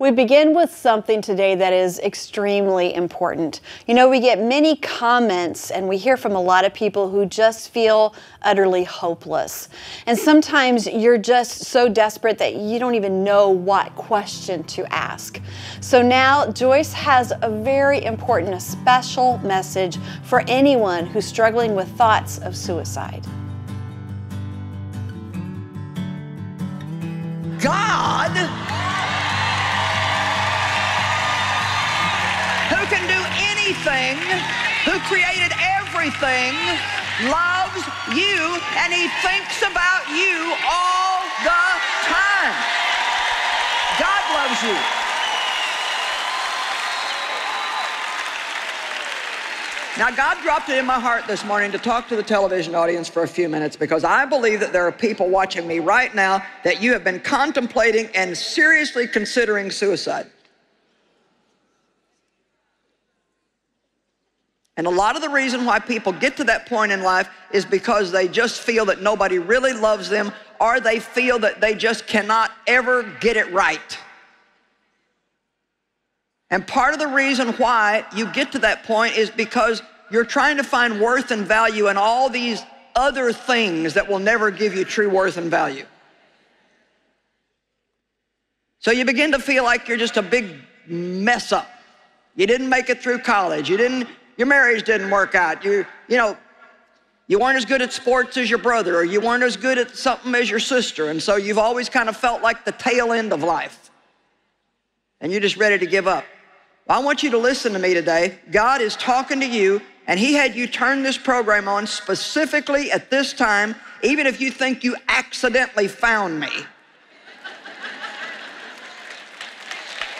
We begin with something today that is extremely important. You know, we get many comments and we hear from a lot of people who just feel utterly hopeless. And sometimes you're just so desperate that you don't even know what question to ask. So now Joyce has a very important, a special message for anyone who's struggling with thoughts of suicide. God can do anything, who created everything, loves you, and he thinks about you all the time. God loves you. Now, God dropped it in my heart this morning to talk to the television audience for a few minutes because I believe that there are people watching me right now that you have been contemplating and seriously considering suicide. And a lot of the reason why people get to that point in life is because they just feel that nobody really loves them or they feel that they just cannot ever get it right. And part of the reason why you get to that point is because you're trying to find worth and value in all these other things that will never give you true worth and value. So you begin to feel like you're just a big mess up. You didn't make it through college. You didn't your marriage didn't work out. You, you know, you weren't as good at sports as your brother, or you weren't as good at something as your sister, and so you've always kind of felt like the tail end of life. And you're just ready to give up. I want you to listen to me today. God is talking to you, and He had you turn this program on specifically at this time, even if you think you accidentally found me.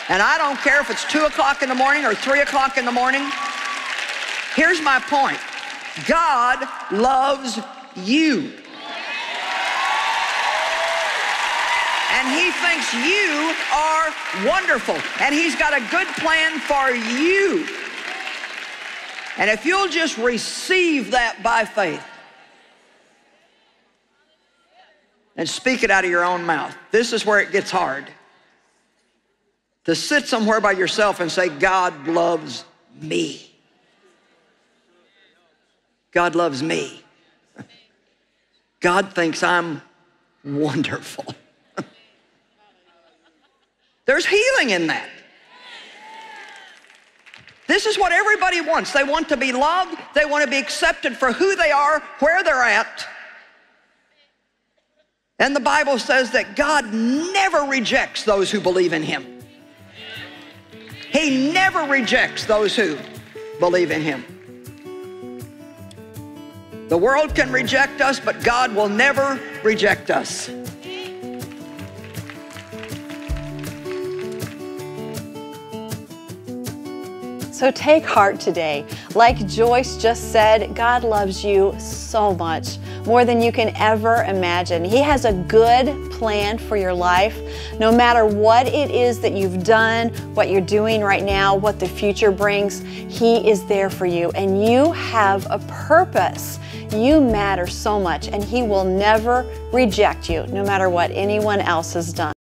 And I don't care if it's two o'clock in the morning or three o'clock in the morning. Here's my point God loves you. And he thinks you are wonderful. And he's got a good plan for you. And if you'll just receive that by faith and speak it out of your own mouth, this is where it gets hard. To sit somewhere by yourself and say, God loves me. God loves me. God thinks I'm wonderful. There's healing in that. This is what everybody wants. They want to be loved, they want to be accepted for who they are, where they're at. And the Bible says that God never rejects those who believe in Him. He never rejects those who believe in Him. The world can reject us, but God will never reject us. So take heart today. Like Joyce just said, God loves you so much, more than you can ever imagine. He has a good plan for your life. No matter what it is that you've done, what you're doing right now, what the future brings, He is there for you. And you have a purpose. You matter so much, and He will never reject you, no matter what anyone else has done.